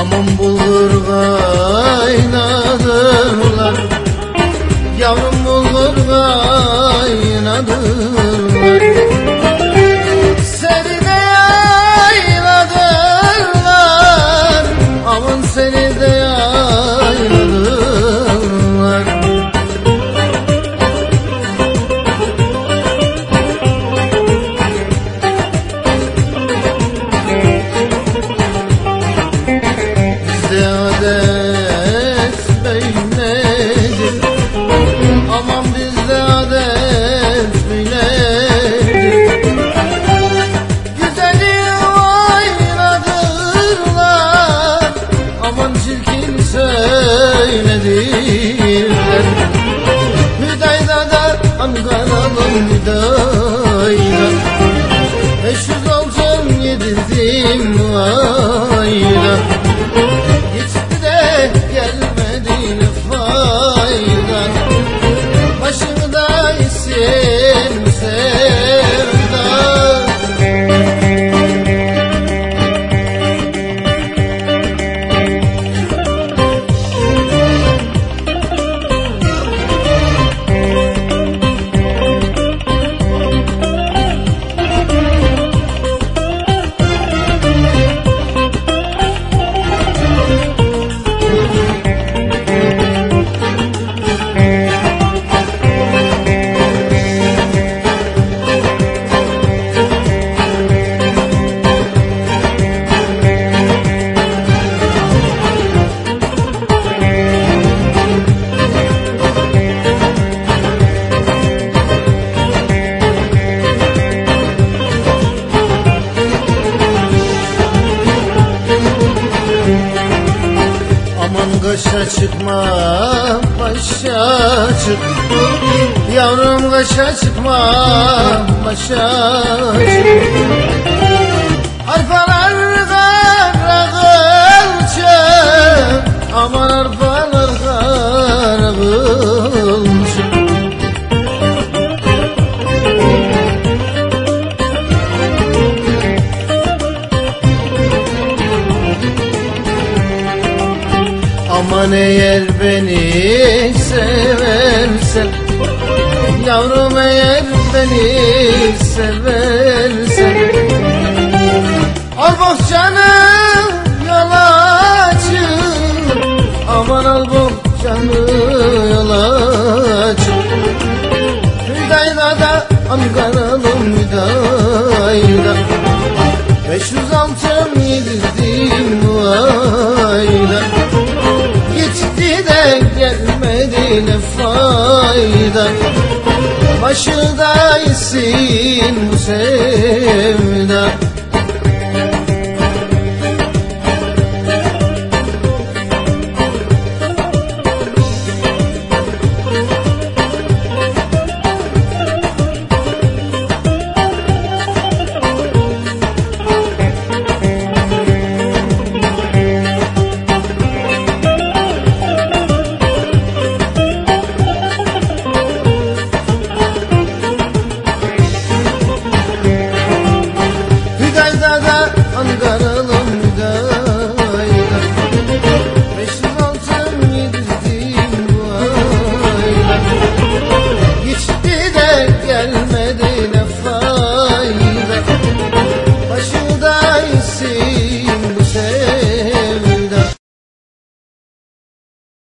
Aman bulgur kaşa çıkma başa çık. Yavrum kaşa çıkma başa çık. Arpalar Aman eğer beni seversen Yavrum eğer beni seversen. Al bohçanı yol Aman al bohçanı yol açın Hüdayda da Ankara'nın Hüdayda 500 altın yedirdim bu Başı da isin bu sevda